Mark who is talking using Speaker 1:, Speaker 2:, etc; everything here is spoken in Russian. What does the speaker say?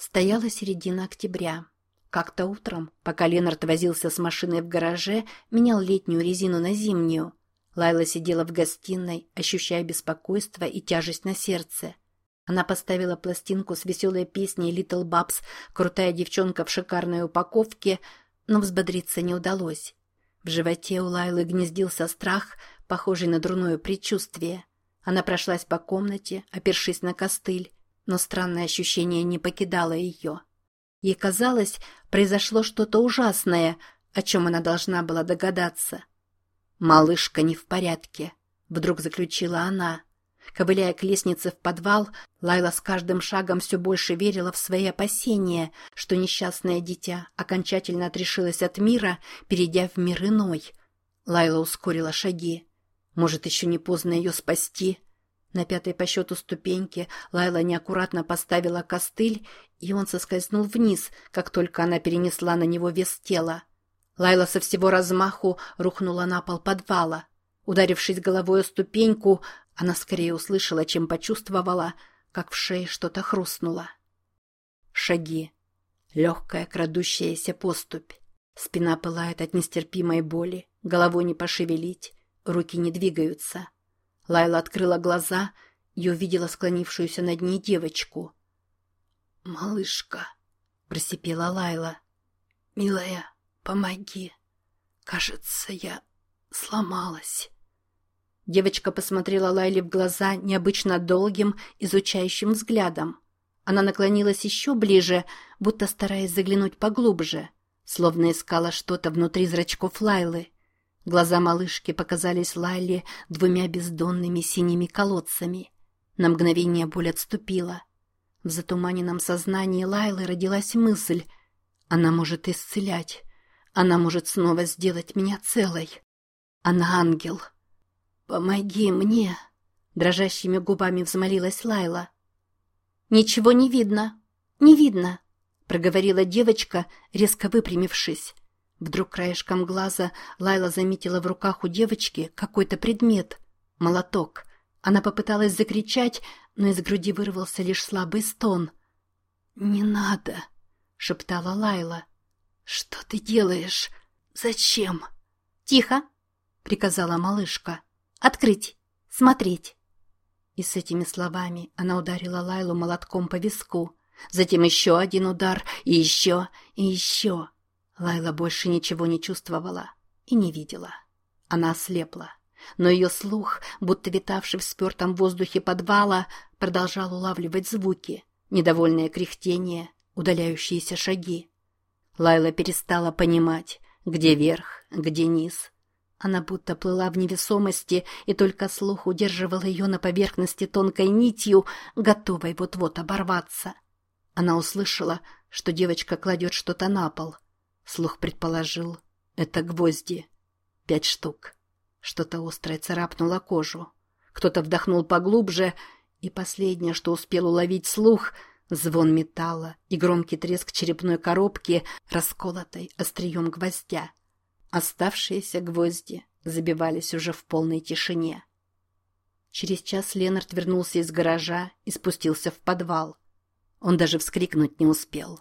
Speaker 1: Стояла середина октября. Как-то утром, пока Ленард возился с машиной в гараже, менял летнюю резину на зимнюю. Лайла сидела в гостиной, ощущая беспокойство и тяжесть на сердце. Она поставила пластинку с веселой песней «Little Babs», крутая девчонка в шикарной упаковке, но взбодриться не удалось. В животе у Лайлы гнездился страх, похожий на дурное предчувствие. Она прошлась по комнате, опершись на костыль, но странное ощущение не покидало ее. Ей казалось, произошло что-то ужасное, о чем она должна была догадаться. «Малышка не в порядке», — вдруг заключила она. Ковыляя к лестнице в подвал, Лайла с каждым шагом все больше верила в свои опасения, что несчастное дитя окончательно отрешилось от мира, перейдя в мир иной. Лайла ускорила шаги. Может, еще не поздно ее спасти? На пятой по счету ступеньке Лайла неаккуратно поставила костыль, и он соскользнул вниз, как только она перенесла на него вес тела. Лайла со всего размаху рухнула на пол подвала. Ударившись головой о ступеньку, она скорее услышала, чем почувствовала, как в шее что-то хрустнуло. Шаги. Легкая крадущаяся поступь. Спина пылает от нестерпимой боли, головой не пошевелить, руки не двигаются. Лайла открыла глаза и увидела склонившуюся над ней девочку. «Малышка», — просипела Лайла, — «милая, помоги. Кажется, я сломалась». Девочка посмотрела Лайле в глаза необычно долгим, изучающим взглядом. Она наклонилась еще ближе, будто стараясь заглянуть поглубже, словно искала что-то внутри зрачков Лайлы. Глаза малышки показались Лайле двумя бездонными синими колодцами. На мгновение боль отступила. В затуманенном сознании Лайлы родилась мысль. Она может исцелять. Она может снова сделать меня целой. Она ангел. «Помоги мне!» Дрожащими губами взмолилась Лайла. «Ничего не видно. Не видно», — проговорила девочка, резко выпрямившись. Вдруг краешком глаза Лайла заметила в руках у девочки какой-то предмет. Молоток. Она попыталась закричать, но из груди вырвался лишь слабый стон. «Не надо», — шептала Лайла. «Что ты делаешь? Зачем?» «Тихо», — приказала малышка. «Открыть! Смотреть!» И с этими словами она ударила Лайлу молотком по виску. Затем еще один удар, и еще, и еще. Лайла больше ничего не чувствовала и не видела. Она ослепла. Но ее слух, будто витавший в спертом воздухе подвала, продолжал улавливать звуки, недовольное кряхтение, удаляющиеся шаги. Лайла перестала понимать, где верх, где низ. Она будто плыла в невесомости, и только слух удерживал ее на поверхности тонкой нитью, готовой вот-вот оборваться. Она услышала, что девочка кладет что-то на пол — Слух предположил. Это гвозди. Пять штук. Что-то острое царапнуло кожу. Кто-то вдохнул поглубже, и последнее, что успел уловить слух, звон металла и громкий треск черепной коробки, расколотой острием гвоздя. Оставшиеся гвозди забивались уже в полной тишине. Через час Ленард вернулся из гаража и спустился в подвал. Он даже вскрикнуть не успел.